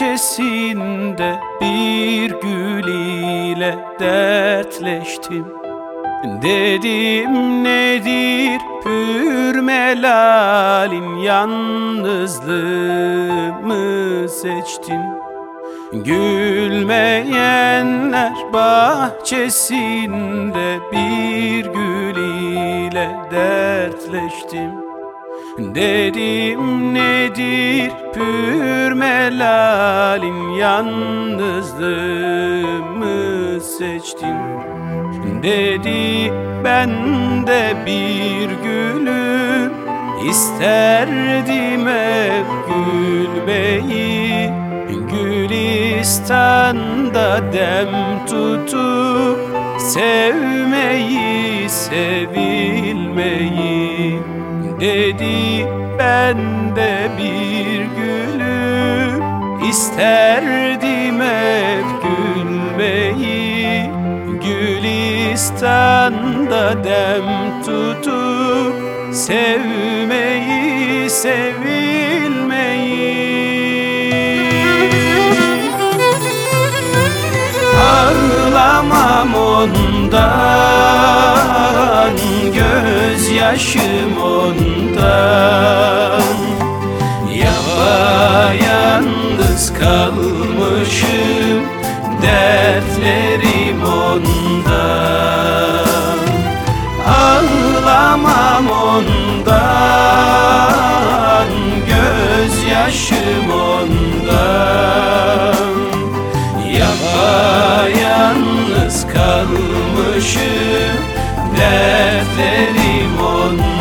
bahçesinde bir gül ile dertleştim. Dedim nedir pür melalin yalnızlığımı seçtin Gülmeyenler bahçesinde bir gül ile dertleştim Dedim nedir pür melalin yalnızlığımı seçtin Dedi ben de bir gülüm isterdim hep gülmeyi Gülistan'da dem tutup sevmeyi, sevilmeyi Dedi ben de bir gülüm isterdim hep gülmeyi. Gülistan'da dem tutup sevmeyi, sevilmeyi. Ağlamam ondan Gözyaşım ondan ondan Gözyaşım ondan. Yapayalnız kalmışım Dertlerim ondan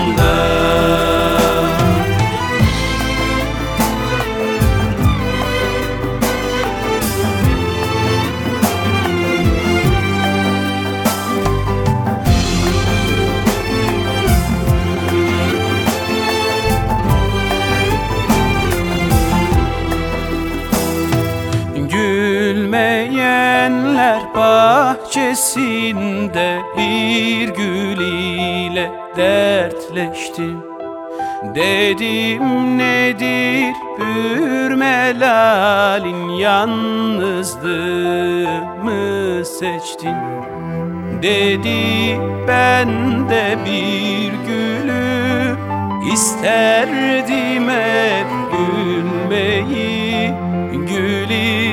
Gülmeyenler bahçesinde bir gül ile dertleştim Dedim nedir pür melalin yalnızlığımı seçtin? Dedi ben de bir gülüm isterdim hep gülmeyi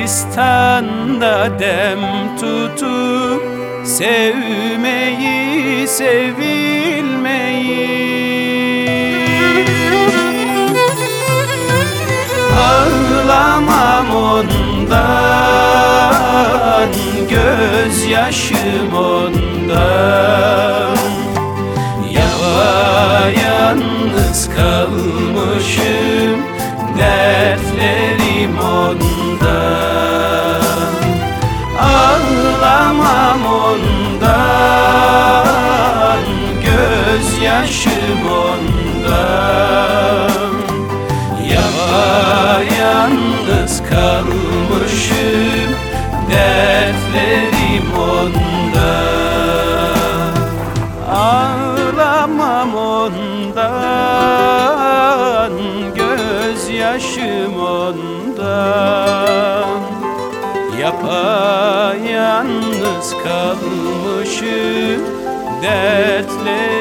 Gülistan'da dem tutup sevmeyi, sevilmeyi. Ağlamam ondan Gözyaşım ondan Dertlerim ondan Ağlamam ondan Gözyaşım ondan. Yapayalnız kalmışım Dertlerim